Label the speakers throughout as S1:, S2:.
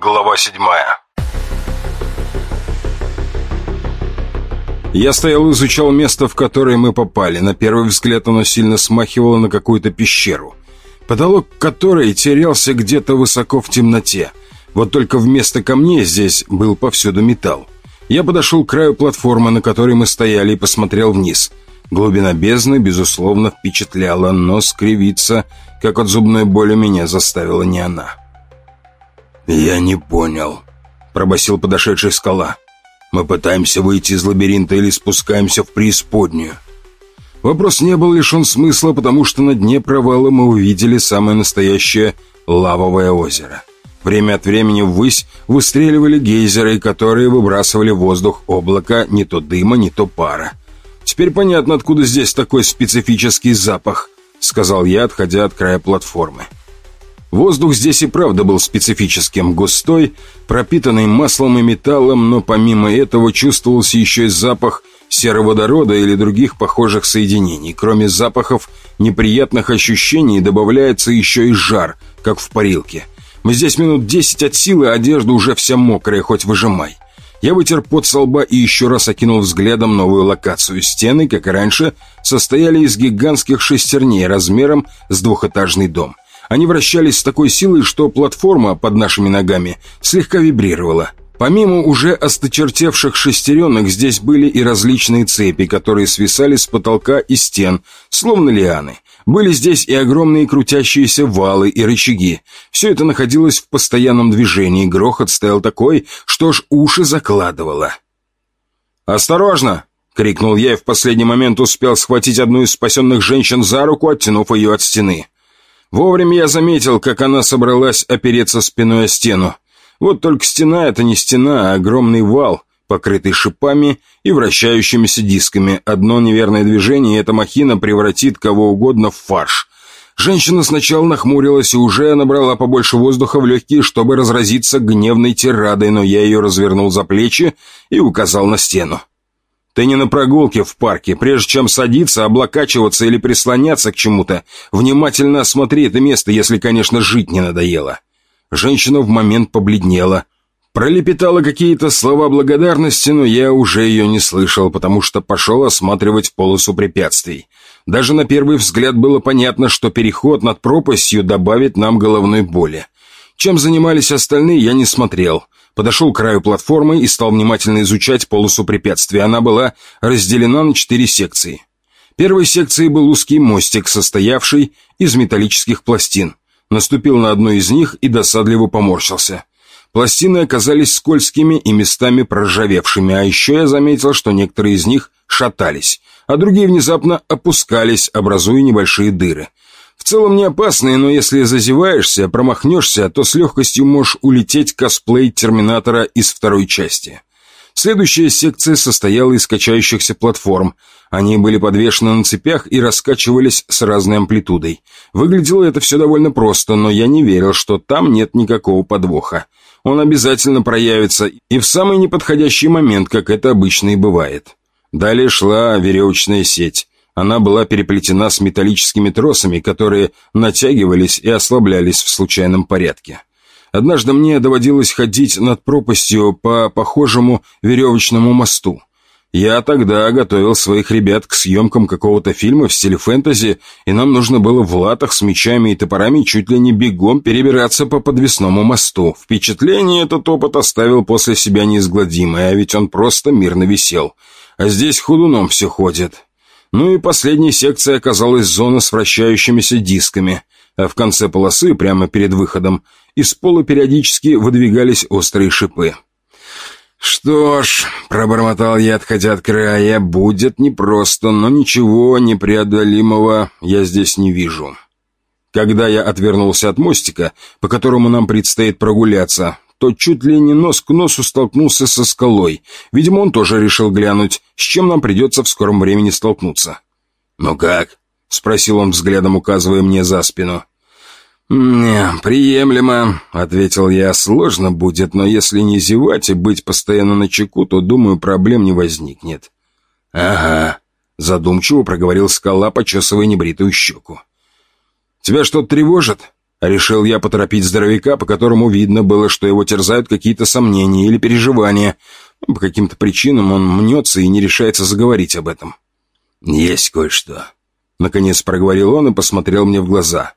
S1: Глава седьмая Я стоял и изучал место, в которое мы попали. На первый взгляд оно сильно смахивало на какую-то пещеру. Потолок которой терялся где-то высоко в темноте. Вот только вместо камней здесь был повсюду металл. Я подошел к краю платформы, на которой мы стояли, и посмотрел вниз. Глубина бездны, безусловно, впечатляла, но скривиться, как от зубной боли, меня заставила не она. «Я не понял», — пробасил подошедший скала. «Мы пытаемся выйти из лабиринта или спускаемся в преисподнюю?» Вопрос не был лишен смысла, потому что на дне провала мы увидели самое настоящее лавовое озеро. Время от времени ввысь выстреливали гейзеры, которые выбрасывали в воздух облако не то дыма, не то пара. «Теперь понятно, откуда здесь такой специфический запах», — сказал я, отходя от края платформы. Воздух здесь и правда был специфическим, густой, пропитанный маслом и металлом, но помимо этого чувствовался еще и запах сероводорода или других похожих соединений. Кроме запахов неприятных ощущений добавляется еще и жар, как в парилке. Мы здесь минут десять от силы, а одежда уже вся мокрая, хоть выжимай. Я вытер пот со лба и еще раз окинул взглядом новую локацию. Стены, как и раньше, состояли из гигантских шестерней размером с двухэтажный дом – они вращались с такой силой, что платформа под нашими ногами слегка вибрировала. Помимо уже осточертевших шестеренок, здесь были и различные цепи, которые свисали с потолка и стен, словно лианы. Были здесь и огромные крутящиеся валы и рычаги. Все это находилось в постоянном движении, грохот стоял такой, что ж уши закладывало. «Осторожно!» — крикнул я и в последний момент успел схватить одну из спасенных женщин за руку, оттянув ее от стены. Вовремя я заметил, как она собралась опереться спиной о стену. Вот только стена — это не стена, а огромный вал, покрытый шипами и вращающимися дисками. Одно неверное движение, и эта махина превратит кого угодно в фарш. Женщина сначала нахмурилась и уже набрала побольше воздуха в легкие, чтобы разразиться гневной тирадой, но я ее развернул за плечи и указал на стену. Ты не на прогулке в парке. Прежде чем садиться, облокачиваться или прислоняться к чему-то, внимательно осмотри это место, если, конечно, жить не надоело». Женщина в момент побледнела. Пролепетала какие-то слова благодарности, но я уже ее не слышал, потому что пошел осматривать полосу препятствий. Даже на первый взгляд было понятно, что переход над пропастью добавит нам головной боли. Чем занимались остальные, я не смотрел. Подошел к краю платформы и стал внимательно изучать полосу препятствия. Она была разделена на четыре секции. Первой секцией был узкий мостик, состоявший из металлических пластин. Наступил на одну из них и досадливо поморщился. Пластины оказались скользкими и местами проржавевшими, а еще я заметил, что некоторые из них шатались, а другие внезапно опускались, образуя небольшие дыры. Целом не опасные, но если зазеваешься, промахнешься, то с легкостью можешь улететь косплей Терминатора из второй части. Следующая секция состояла из качающихся платформ. Они были подвешены на цепях и раскачивались с разной амплитудой. Выглядело это все довольно просто, но я не верил, что там нет никакого подвоха. Он обязательно проявится и в самый неподходящий момент, как это обычно и бывает. Далее шла веревочная сеть. Она была переплетена с металлическими тросами, которые натягивались и ослаблялись в случайном порядке. Однажды мне доводилось ходить над пропастью по похожему веревочному мосту. Я тогда готовил своих ребят к съемкам какого-то фильма в стиле фэнтези, и нам нужно было в латах с мечами и топорами чуть ли не бегом перебираться по подвесному мосту. Впечатление этот опыт оставил после себя неизгладимое, а ведь он просто мирно висел. А здесь худуном все ходит. Ну и последней секцией оказалась зона с вращающимися дисками, а в конце полосы, прямо перед выходом, из пола периодически выдвигались острые шипы. «Что ж», — пробормотал я, отходя от края, — «будет непросто, но ничего непреодолимого я здесь не вижу». Когда я отвернулся от мостика, по которому нам предстоит прогуляться, то чуть ли не нос к носу столкнулся со скалой. Видимо, он тоже решил глянуть, с чем нам придется в скором времени столкнуться. «Ну как?» — спросил он взглядом, указывая мне за спину. «Не, приемлемо», — ответил я. «Сложно будет, но если не зевать и быть постоянно на чеку, то, думаю, проблем не возникнет». «Ага», — задумчиво проговорил скала, почесывая небритую щеку. «Тебя что-то тревожит?» Решил я поторопить здоровяка, по которому видно было, что его терзают какие-то сомнения или переживания. Ну, по каким-то причинам он мнется и не решается заговорить об этом.
S2: «Есть кое-что», —
S1: наконец проговорил он и посмотрел мне в глаза.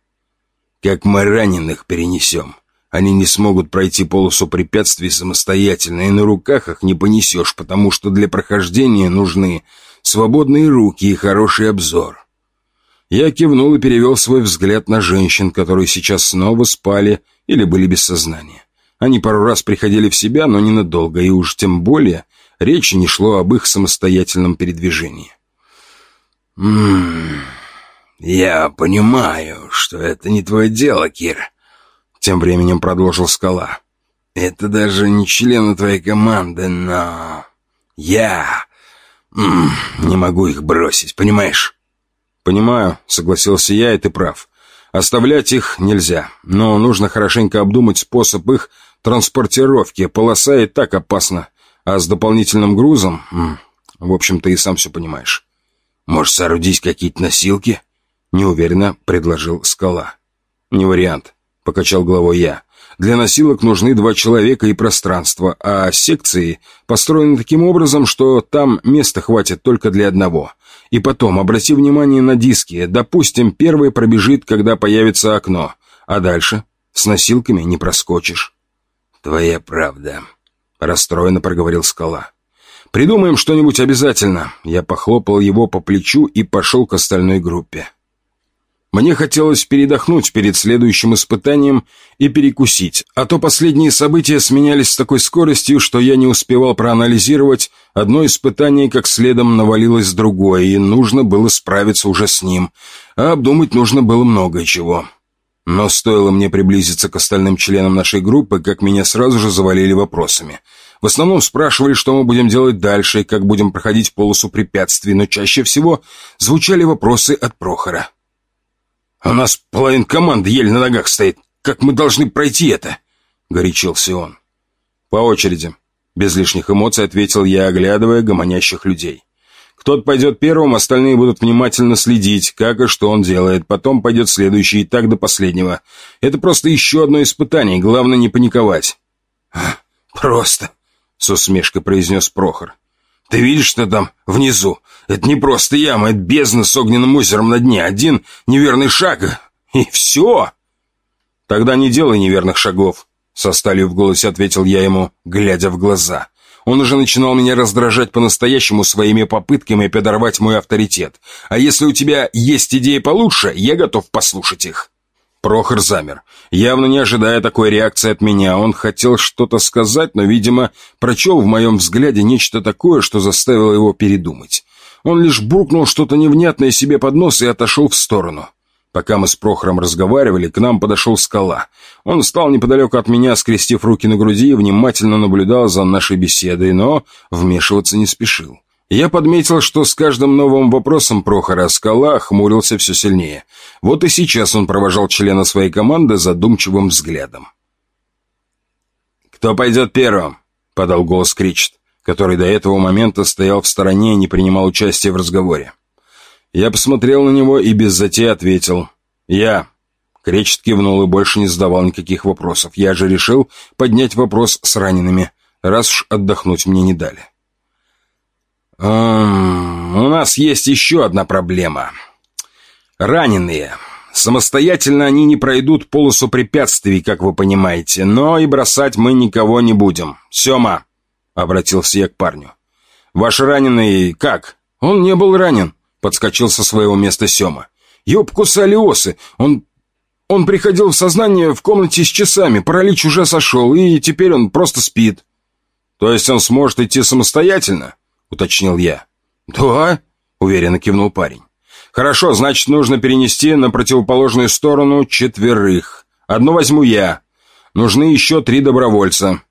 S2: «Как мы раненых перенесем? Они не смогут пройти полосу препятствий самостоятельно, и на руках их не понесешь, потому что для прохождения нужны свободные руки и хороший обзор.
S1: Я кивнул и перевел свой взгляд на женщин, которые сейчас снова спали или были без сознания. Они пару раз приходили в себя, но ненадолго, и уж тем более речи не шло об их самостоятельном передвижении.
S2: «М-м, я понимаю, что это не твое дело, Кир», — тем временем продолжил Скала. «Это даже не члены твоей команды, но... Я... М -м, не могу их бросить, понимаешь?»
S1: «Понимаю», — согласился я, и ты прав. «Оставлять их нельзя, но нужно хорошенько обдумать способ их транспортировки. Полоса и так опасна, а с дополнительным грузом... В общем, ты и сам все понимаешь».
S2: «Может, соорудить какие-то носилки?» — неуверенно предложил Скала.
S1: «Не вариант», — покачал головой я. Для носилок нужны два человека и пространство, а секции построены таким образом, что там места хватит только для одного. И потом, обрати внимание на диски. Допустим, первый пробежит, когда появится окно. А дальше? С носилками не проскочишь.
S2: «Твоя правда», — расстроенно проговорил скала.
S1: «Придумаем что-нибудь обязательно». Я похлопал его по плечу и пошел к остальной группе. Мне хотелось передохнуть перед следующим испытанием и перекусить, а то последние события сменялись с такой скоростью, что я не успевал проанализировать, одно испытание как следом навалилось другое, и нужно было справиться уже с ним, а обдумать нужно было много чего. Но стоило мне приблизиться к остальным членам нашей группы, как меня сразу же завалили вопросами. В основном спрашивали, что мы будем делать дальше и как будем проходить полосу препятствий, но чаще всего звучали вопросы от Прохора. «У нас половина команды еле на ногах стоит. Как мы должны пройти это?» — горячился он. «По очереди», — без лишних эмоций ответил я, оглядывая гомонящих людей. «Кто-то пойдет первым, остальные будут внимательно следить, как и что он делает. Потом пойдет следующий, и так до последнего. Это просто еще одно испытание, главное не паниковать».
S2: «Просто», — с усмешкой произнес Прохор. «Ты видишь, что там внизу? Это не просто яма, это бездна с огненным озером на дне. Один неверный шаг, и все!»
S1: «Тогда не делай неверных шагов», — со сталью в голосе ответил я ему, глядя в глаза. Он уже начинал меня раздражать по-настоящему своими попытками подорвать мой авторитет. А если у тебя есть идеи получше, я готов послушать их. Прохор замер, явно не ожидая такой реакции от меня. Он хотел что-то сказать, но, видимо, прочел в моем взгляде нечто такое, что заставило его передумать. Он лишь буркнул что-то невнятное себе под нос и отошел в сторону. Пока мы с Прохором разговаривали, к нам подошел скала. Он встал неподалеку от меня, скрестив руки на груди и внимательно наблюдал за нашей беседой, но вмешиваться не спешил. Я подметил, что с каждым новым вопросом Прохора скала хмурился все сильнее. Вот и сейчас он провожал члена своей команды задумчивым взглядом. «Кто пойдет первым?» — подал голос Кричт, который до этого момента стоял в стороне и не принимал участия в разговоре. Я посмотрел на него и без затей ответил. «Я». Кречет кивнул и больше не задавал никаких вопросов. Я же решил поднять вопрос с ранеными, раз уж отдохнуть мне не дали. «Эм, «У нас есть еще одна проблема. Раненые. Самостоятельно они не пройдут полосу препятствий, как вы понимаете, но и бросать мы никого не будем. Сема!» — обратился я к парню. «Ваш раненый как?» «Он не был ранен», — подскочил со своего места Сема. «Его покусали осы. Он он приходил в сознание в комнате с часами, паралич уже сошел, и теперь он просто спит. То есть он сможет идти самостоятельно? Уточнил я. «Да», — уверенно кивнул парень. «Хорошо, значит, нужно перенести на противоположную сторону четверых. Одну возьму я. Нужны еще три добровольца».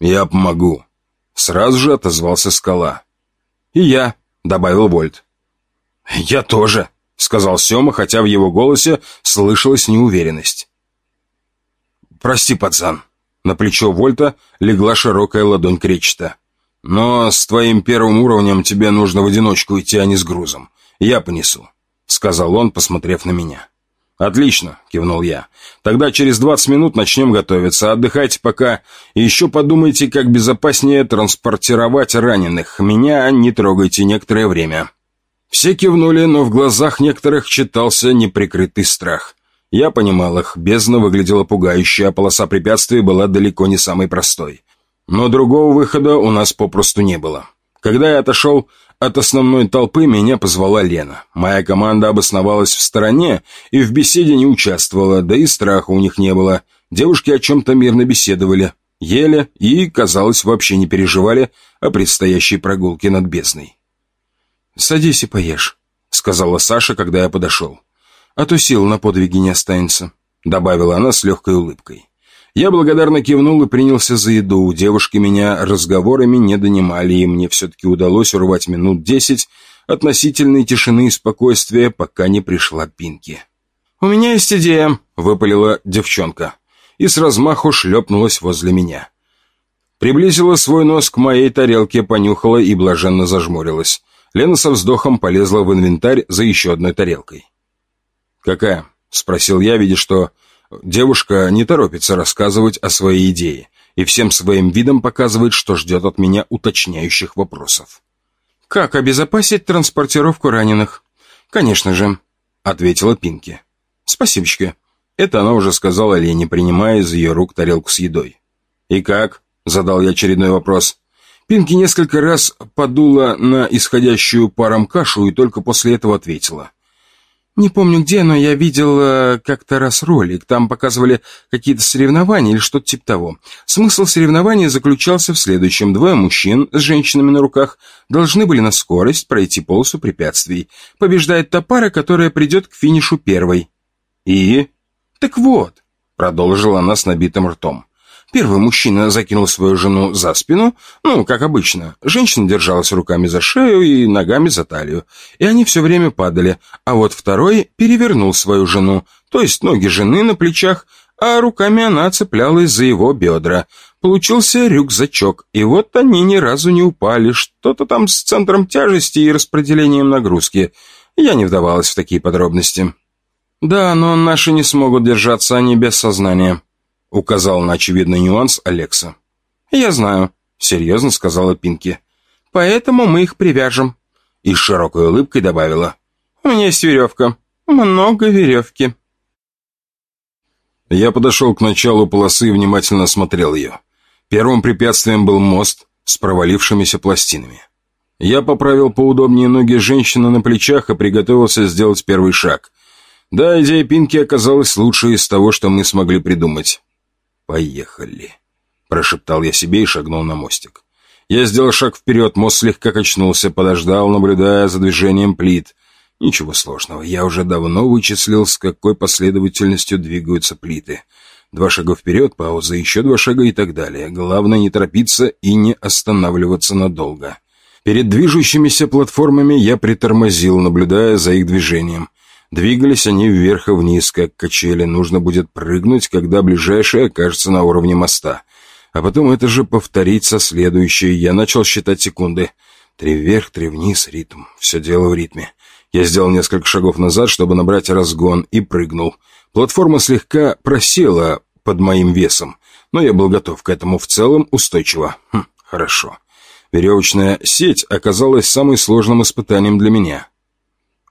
S1: «Я помогу», — сразу же отозвался скала. «И я», — добавил Вольт. «Я тоже», — сказал Сема, хотя в его голосе слышалась неуверенность. «Прости, пацан». На плечо Вольта легла широкая ладонь Кречета. Но с твоим первым уровнем тебе нужно в одиночку идти, а не с грузом. Я понесу», — сказал он, посмотрев на меня. «Отлично», — кивнул я. «Тогда через двадцать минут начнем готовиться. Отдыхайте пока. И еще подумайте, как безопаснее транспортировать раненых. Меня не трогайте некоторое время». Все кивнули, но в глазах некоторых читался неприкрытый страх. Я понимал их, бездна выглядела пугающе, а полоса препятствий была далеко не самой простой. Но другого выхода у нас попросту не было. Когда я отошел от основной толпы, меня позвала Лена. Моя команда обосновалась в стороне и в беседе не участвовала, да и страха у них не было. Девушки о чем-то мирно беседовали, ели и, казалось, вообще не переживали о предстоящей прогулке над бездной. «Садись и поешь», — сказала Саша, когда я подошел. «А то сил на подвиги не останется», — добавила она с легкой улыбкой. Я благодарно кивнул и принялся за еду. Девушки меня разговорами не донимали, и мне все-таки удалось урвать минут десять относительной тишины и спокойствия, пока не пришла Пинки. «У меня есть идея», — выпалила девчонка, и с размаху шлепнулась возле меня. Приблизила свой нос к моей тарелке, понюхала и блаженно зажмурилась. Лена со вздохом полезла в инвентарь за еще одной тарелкой. «Какая?» — спросил я, видя, что девушка не торопится рассказывать о своей идее и всем своим видом показывает, что ждет от меня уточняющих вопросов. «Как обезопасить транспортировку раненых?» «Конечно же», — ответила Пинки. «Спасибочка». Это она уже сказала Лене, принимая из ее рук тарелку с едой. «И как?» — задал я очередной вопрос. Пинки несколько раз подула на исходящую паром кашу и только после этого ответила. «Не помню где, но я видел как-то раз ролик. Там показывали какие-то соревнования или что-то типа того. Смысл соревнования заключался в следующем. Двое мужчин с женщинами на руках должны были на скорость пройти полосу препятствий. Побеждает та пара, которая придет к финишу первой». «И?» «Так вот», — продолжила она с набитым ртом. Первый мужчина закинул свою жену за спину, ну, как обычно. Женщина держалась руками за шею и ногами за талию, и они все время падали. А вот второй перевернул свою жену, то есть ноги жены на плечах, а руками она цеплялась за его бедра. Получился рюкзачок, и вот они ни разу не упали, что-то там с центром тяжести и распределением нагрузки. Я не вдавалась в такие подробности. Да, но наши не смогут держаться, они без сознания указал на очевидный нюанс Алекса. «Я знаю», — серьезно сказала Пинки. «Поэтому мы их привяжем». И с широкой улыбкой добавила. «У меня есть веревка. Много веревки». Я подошел к началу полосы и внимательно смотрел ее. Первым препятствием был мост с провалившимися пластинами. Я поправил поудобнее ноги женщины на плечах и приготовился сделать первый шаг. Да, идея Пинки оказалась лучшей из того, что мы смогли придумать. «Поехали», — прошептал я себе и шагнул на мостик. Я сделал шаг вперед, мост слегка качнулся, подождал, наблюдая за движением плит. Ничего сложного, я уже давно вычислил, с какой последовательностью двигаются плиты. Два шага вперед, пауза, еще два шага и так далее. Главное не торопиться и не останавливаться надолго. Перед движущимися платформами я притормозил, наблюдая за их движением. Двигались они вверх и вниз, как качели. Нужно будет прыгнуть, когда ближайшая окажется на уровне моста. А потом это же повторить со следующей. Я начал считать секунды. Три вверх, три вниз, ритм. Все дело в ритме. Я сделал несколько шагов назад, чтобы набрать разгон, и прыгнул. Платформа слегка просела под моим весом, но я был готов к этому в целом устойчиво. Хм, хорошо. Веревочная сеть оказалась самым сложным испытанием для меня.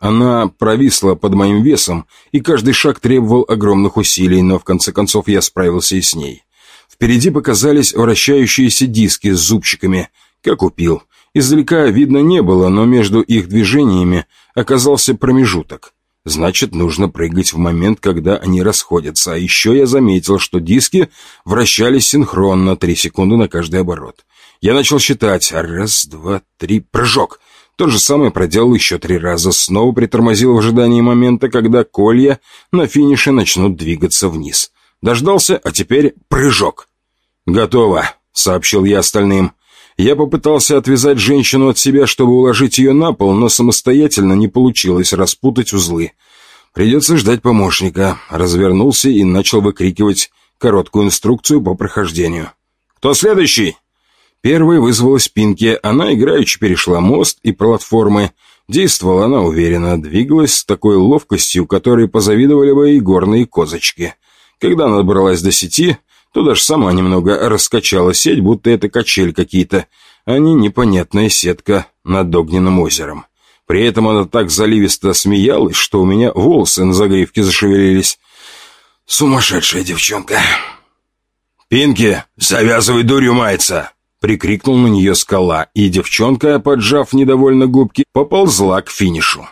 S1: Она провисла под моим весом, и каждый шаг требовал огромных усилий, но в конце концов я справился и с ней. Впереди показались вращающиеся диски с зубчиками, как упил. Издалека видно не было, но между их движениями оказался промежуток. Значит, нужно прыгать в момент, когда они расходятся. А еще я заметил, что диски вращались синхронно, три секунды на каждый оборот. Я начал считать. Раз, два, три, прыжок. То же самое проделал еще три раза, снова притормозил в ожидании момента, когда колья на финише начнут двигаться вниз. Дождался, а теперь прыжок. «Готово», — сообщил я остальным. Я попытался отвязать женщину от себя, чтобы уложить ее на пол, но самостоятельно не получилось распутать узлы. Придется ждать помощника. Развернулся и начал выкрикивать короткую инструкцию по прохождению. «Кто следующий?» Первой вызвалась Пинки, она играючи перешла мост и платформы. Действовала она уверенно, двигалась с такой ловкостью, которой позавидовали бы и горные козочки. Когда она добралась до сети, то даже сама немного раскачала сеть, будто это качель какие-то, а не непонятная сетка над огненным озером. При этом она так заливисто смеялась, что у меня волосы на загривке зашевелились. Сумасшедшая девчонка. «Пинки, завязывай дурью мается!» Прикрикнул на нее скала, и девчонка, поджав недовольно губки, поползла к финишу.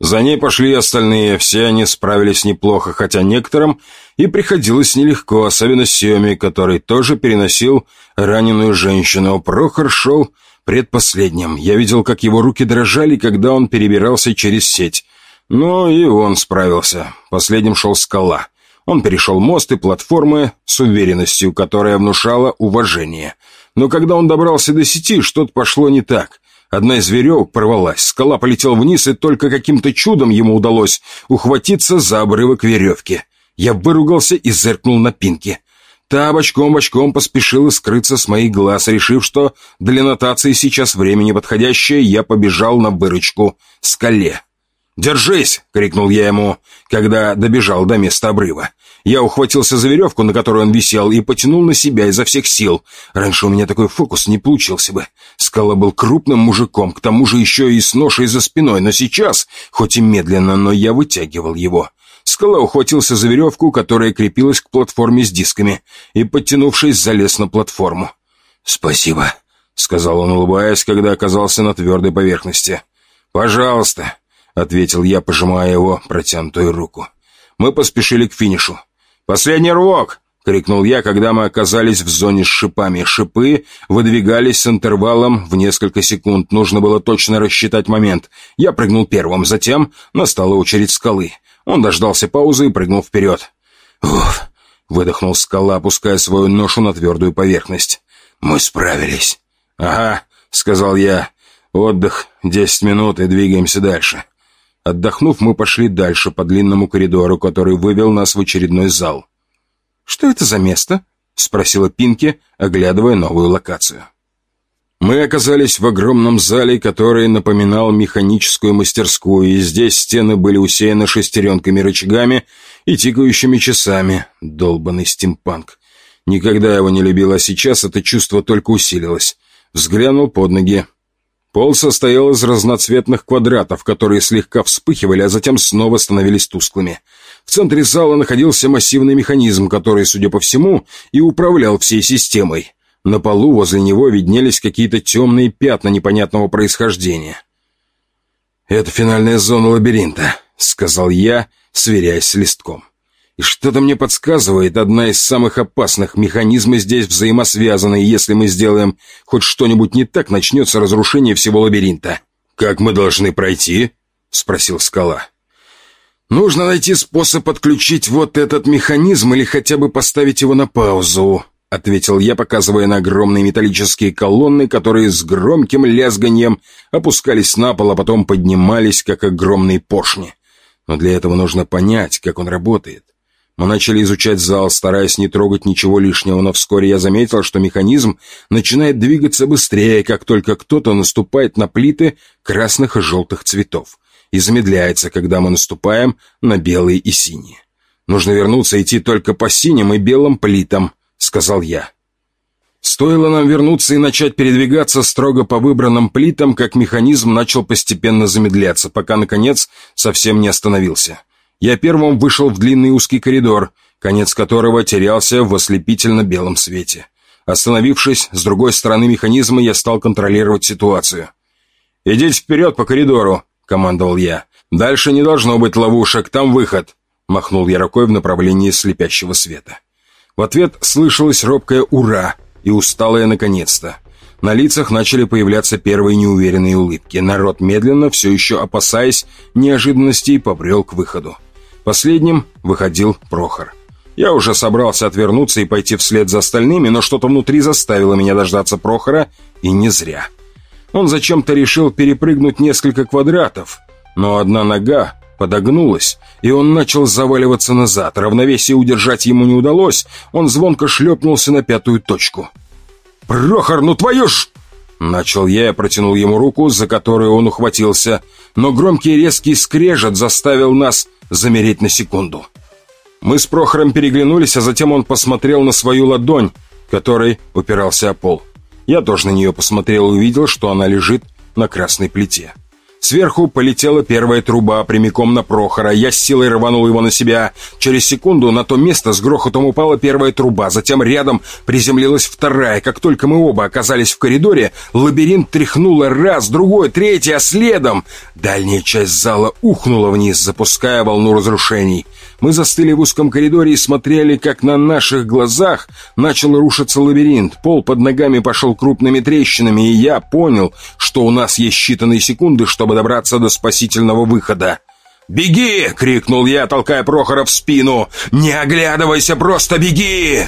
S1: За ней пошли остальные, все они справились неплохо, хотя некоторым и приходилось нелегко, особенно Семе, который тоже переносил раненую женщину. Прохор шел предпоследним. Я видел, как его руки дрожали, когда он перебирался через сеть. Но и он справился. Последним шел скала. Он перешел мост и платформы с уверенностью, которая внушала уважение. Но когда он добрался до сети, что-то пошло не так. Одна из веревок порвалась, скала полетел вниз, и только каким-то чудом ему удалось ухватиться за обрывок веревки. Я выругался и зыркнул на Пинки. Та бочком-бочком поспешила скрыться с моих глаз, решив, что для нотации сейчас время неподходящее, я побежал на выручку скале. «Держись!» — крикнул я ему, когда добежал до места обрыва. Я ухватился за веревку, на которой он висел, и потянул на себя изо всех сил. Раньше у меня такой фокус не получился бы. Скала был крупным мужиком, к тому же еще и с ношей за спиной, но сейчас, хоть и медленно, но я вытягивал его. Скала ухватился за веревку, которая крепилась к платформе с дисками, и, подтянувшись, залез на платформу. «Спасибо», — сказал он, улыбаясь, когда оказался на твердой поверхности. «Пожалуйста», ответил я, пожимая его протянутую руку. Мы поспешили к финишу. «Последний рывок!» — крикнул я, когда мы оказались в зоне с шипами. Шипы выдвигались с интервалом в несколько секунд. Нужно было точно рассчитать момент. Я прыгнул первым, затем настала очередь скалы. Он дождался паузы и прыгнул вперед. «Уф!» — выдохнул скала, опуская свою ношу на твердую поверхность. «Мы справились». «Ага», — сказал я. «Отдых, десять минут и двигаемся дальше». Отдохнув, мы пошли дальше по длинному коридору, который вывел нас в очередной зал. «Что это за место?» — спросила Пинки, оглядывая новую локацию. Мы оказались в огромном зале, который напоминал механическую мастерскую, и здесь стены были усеяны шестеренками-рычагами и тикающими часами. Долбанный стимпанк. Никогда его не любил, а сейчас это чувство только усилилось. Взглянул под ноги. Пол состоял из разноцветных квадратов, которые слегка вспыхивали, а затем снова становились тусклыми. В центре зала находился массивный механизм, который, судя по всему, и управлял всей системой. На полу возле него виднелись какие-то темные пятна непонятного происхождения. «Это финальная зона лабиринта», — сказал я, сверяясь с листком. И что-то мне подсказывает, одна из самых опасных механизмов здесь взаимосвязаны, и если мы сделаем хоть что-нибудь не так, начнется разрушение всего лабиринта. «Как мы должны пройти?» — спросил скала. «Нужно найти способ отключить вот этот механизм или хотя бы поставить его на паузу», — ответил я, показывая на огромные металлические колонны, которые с громким лязганьем опускались на пол, а потом поднимались, как огромные поршни. Но для этого нужно понять, как он работает. Мы начали изучать зал, стараясь не трогать ничего лишнего, но вскоре я заметил, что механизм начинает двигаться быстрее, как только кто-то наступает на плиты красных и желтых цветов, и замедляется, когда мы наступаем на белые и синие. «Нужно вернуться идти только по синим и белым плитам», — сказал я. Стоило нам вернуться и начать передвигаться строго по выбранным плитам, как механизм начал постепенно замедляться, пока, наконец, совсем не остановился. Я первым вышел в длинный узкий коридор, конец которого терялся в ослепительно-белом свете. Остановившись с другой стороны механизма, я стал контролировать ситуацию. «Идите вперед по коридору», — командовал я. «Дальше не должно быть ловушек, там выход», — махнул я рукой в направлении слепящего света. В ответ слышалось робкое «Ура!» и усталое «Наконец-то!». На лицах начали появляться первые неуверенные улыбки. Народ медленно, все еще опасаясь неожиданностей, побрел к выходу. Последним выходил Прохор. Я уже собрался отвернуться и пойти вслед за остальными, но что-то внутри заставило меня дождаться Прохора, и не зря. Он зачем-то решил перепрыгнуть несколько квадратов, но одна нога подогнулась, и он начал заваливаться назад. Равновесие удержать ему не удалось, он звонко шлепнулся на пятую точку. «Прохор, ну твою ж...» Начал я и протянул ему руку, за которую он ухватился, но громкий резкий скрежет заставил нас замереть на секунду. Мы с Прохором переглянулись, а затем он посмотрел на свою ладонь, которой упирался о пол. Я тоже на нее посмотрел и увидел, что она лежит на красной плите. Сверху полетела первая труба прямиком на Прохора. Я с силой рванул его на себя. Через секунду на то место с грохотом упала первая труба. Затем рядом приземлилась вторая. Как только мы оба оказались в коридоре, лабиринт тряхнуло раз, другой, третий, а следом... Дальняя часть зала ухнула вниз, запуская волну разрушений. Мы застыли в узком коридоре и смотрели, как на наших глазах начал рушиться лабиринт. Пол под ногами пошел крупными трещинами, и я понял, что у нас есть считанные секунды, чтобы добраться до спасительного выхода. «Беги!» — крикнул я, толкая Прохора в спину. «Не оглядывайся, просто беги!»